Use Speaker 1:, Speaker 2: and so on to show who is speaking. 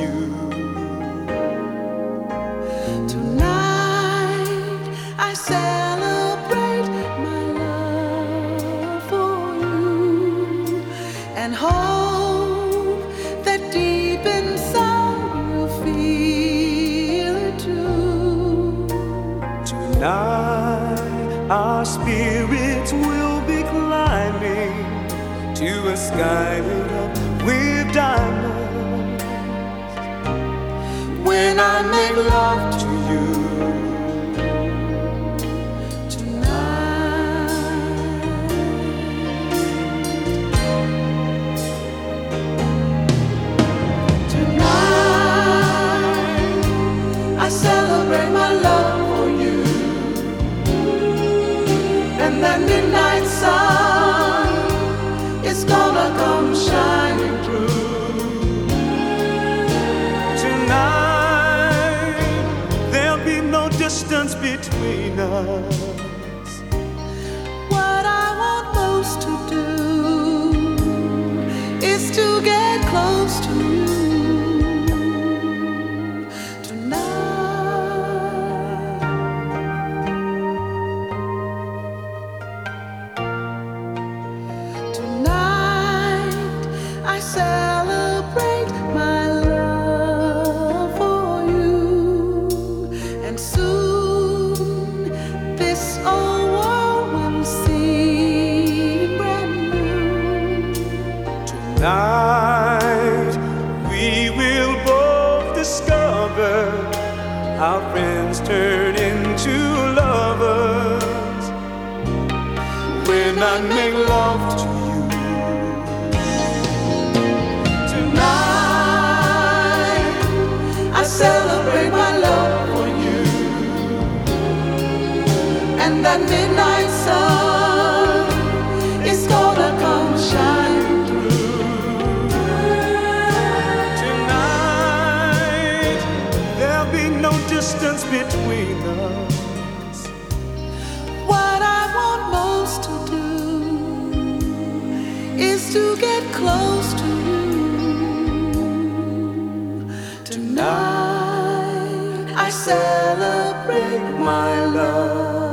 Speaker 1: you.
Speaker 2: Tonight
Speaker 1: our spirits will be climbing to a sky lit up with diamonds. When I make love to you. Between us.
Speaker 2: Tonight,
Speaker 1: we will both discover our friends turn into lovers. When I make love to you.
Speaker 2: Tonight I celebrate my love for you, and that midnight sun
Speaker 1: between us.
Speaker 2: What I want most to do is to get close to you. Tonight I celebrate my love.